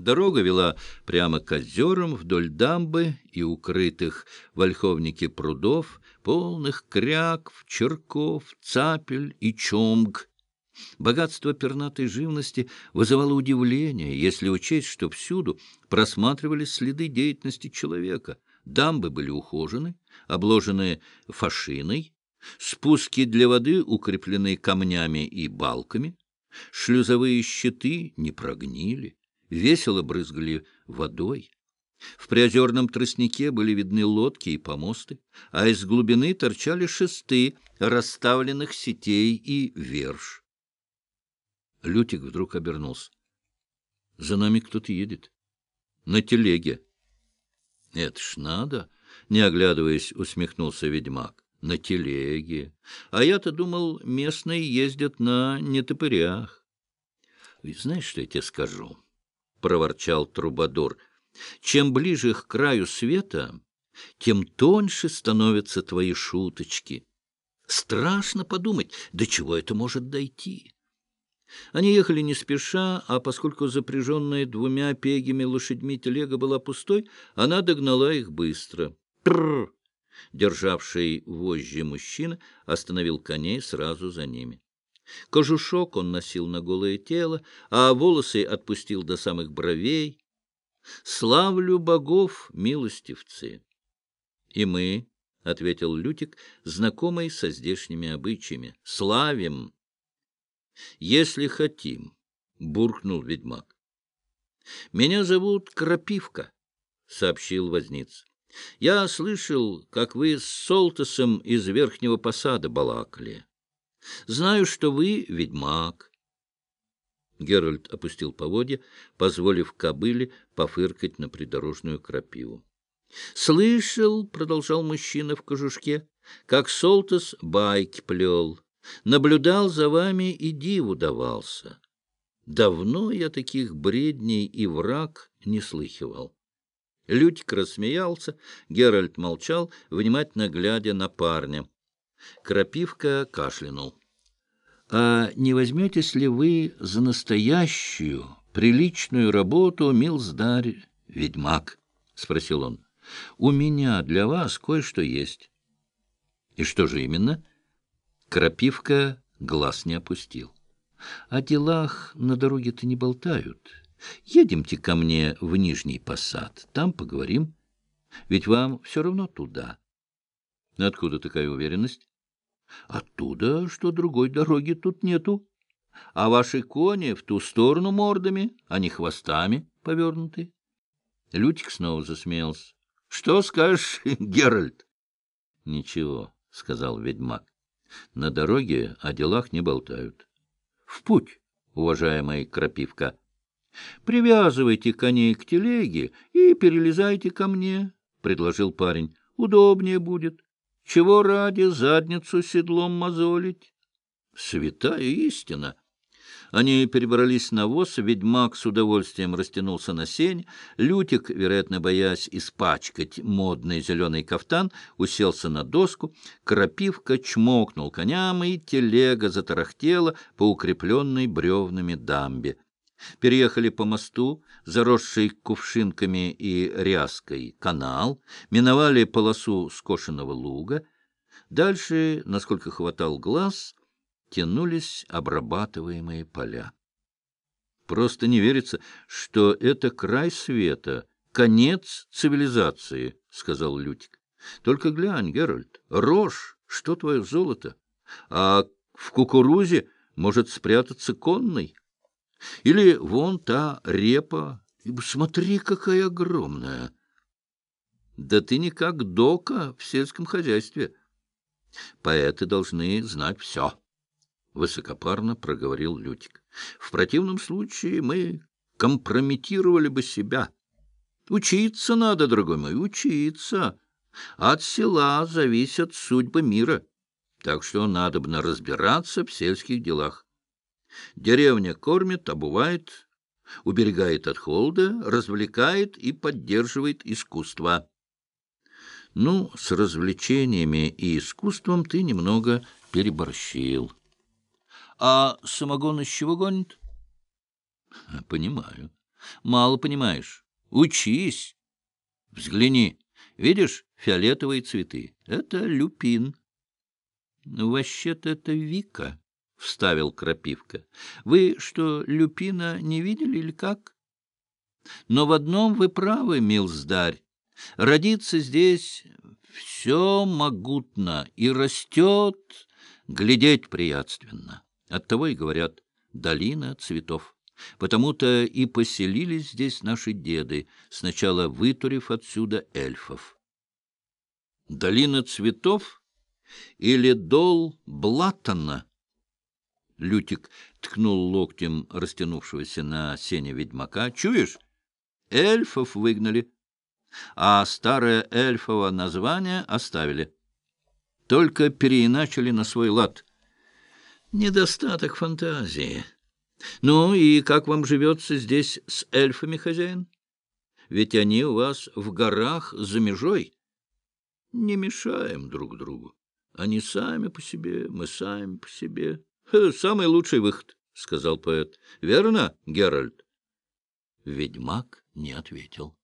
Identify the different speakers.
Speaker 1: Дорога вела прямо к озерам вдоль дамбы и укрытых в ольховнике прудов, полных крякв, черков, цапель и чомг. Богатство пернатой живности вызывало удивление, если учесть, что всюду просматривались следы деятельности человека. Дамбы были ухожены, обложены фашиной, спуски для воды укреплены камнями и балками, шлюзовые щиты не прогнили весело брызгали водой. В приозерном тростнике были видны лодки и помосты, а из глубины торчали шесты расставленных сетей и верш. Лютик вдруг обернулся. — За нами кто-то едет. На телеге. — Это ж надо, — не оглядываясь, усмехнулся ведьмак. — На телеге. А я-то думал, местные ездят на нетопырях. — Знаешь, что я тебе скажу? —— проворчал Трубадур. — Чем ближе к краю света, тем тоньше становятся твои шуточки. Страшно подумать, до чего это может дойти. Они ехали не спеша, а поскольку запряженная двумя пегими лошадьми телега была пустой, она догнала их быстро. Тррр! Державший вожжи мужчина остановил коней сразу за ними. Кожушок он носил на голое тело, а волосы отпустил до самых бровей. «Славлю богов, милостивцы!» «И мы», — ответил Лютик, знакомый со здешними обычаями, — «славим!» «Если хотим», — буркнул ведьмак. «Меня зовут Крапивка», — сообщил возниц. «Я слышал, как вы с Солтосом из Верхнего Посада балакали». Знаю, что вы ведьмак. Геральт опустил поводья, позволив кобыле пофыркать на придорожную крапиву. — Слышал, — продолжал мужчина в кожушке, — как Солтос байки плел. Наблюдал за вами и диву давался. Давно я таких бредней и враг не слыхивал. Лютик рассмеялся, Геральт молчал, внимательно глядя на парня. Крапивка кашлянул. — А не возьметесь ли вы за настоящую, приличную работу, милздарь, ведьмак? — спросил он. — У меня для вас кое-что есть. — И что же именно? Крапивка глаз не опустил. — О делах на дороге-то не болтают. Едемте ко мне в Нижний Посад, там поговорим. Ведь вам все равно туда. — Откуда такая уверенность? Оттуда, что другой дороги тут нету. А ваши кони в ту сторону мордами, а не хвостами повернуты. Лютик снова засмеялся. — Что скажешь, Геральт? — Ничего, — сказал ведьмак. — На дороге о делах не болтают. — В путь, уважаемая крапивка. Привязывайте коней к телеге и перелезайте ко мне, — предложил парень. — Удобнее будет. — чего ради задницу седлом мозолить? Святая истина! Они перебрались на воз, ведьмак с удовольствием растянулся на сень, Лютик, вероятно, боясь испачкать модный зеленый кафтан, уселся на доску, крапивка чмокнул коням, и телега затарахтела по укрепленной бревнами дамбе. Переехали по мосту, заросший кувшинками и ряской, канал, миновали полосу скошенного луга. Дальше, насколько хватал глаз, тянулись обрабатываемые поля. Просто не верится, что это край света, конец цивилизации, — сказал Лютик. Только глянь, Геральт, рожь, что твое золото? А в кукурузе может спрятаться конный. Или вон та репа. Смотри, какая огромная. Да ты не как дока в сельском хозяйстве. Поэты должны знать все. Высокопарно проговорил Лютик. В противном случае мы компрометировали бы себя. Учиться надо, дорогой мой, учиться. От села зависят судьбы мира. Так что надо бы разбираться в сельских делах. Деревня кормит, обувает, уберегает от холода, развлекает и поддерживает искусство. Ну, с развлечениями и искусством ты немного переборщил. А самогон из чего гонит? Понимаю. Мало понимаешь. Учись. Взгляни. Видишь фиолетовые цветы? Это люпин. Вообще-то это Вика, — вставил Крапивка. Вы что, люпина не видели или как? Но в одном вы правы, милздарь. Родиться здесь все могутно и растет, глядеть приятственно. Оттого и говорят «долина цветов». Потому-то и поселились здесь наши деды, сначала вытурив отсюда эльфов. Долина цветов или дол Блатона? Лютик ткнул локтем растянувшегося на сене ведьмака. Чуешь? Эльфов выгнали, а старое эльфово название оставили. Только переиначили на свой лад. Недостаток фантазии. Ну и как вам живется здесь с эльфами, хозяин? Ведь они у вас в горах за межой. Не мешаем друг другу. Они сами по себе, мы сами по себе. — Самый лучший выход, — сказал поэт. — Верно, Геральт? Ведьмак не ответил.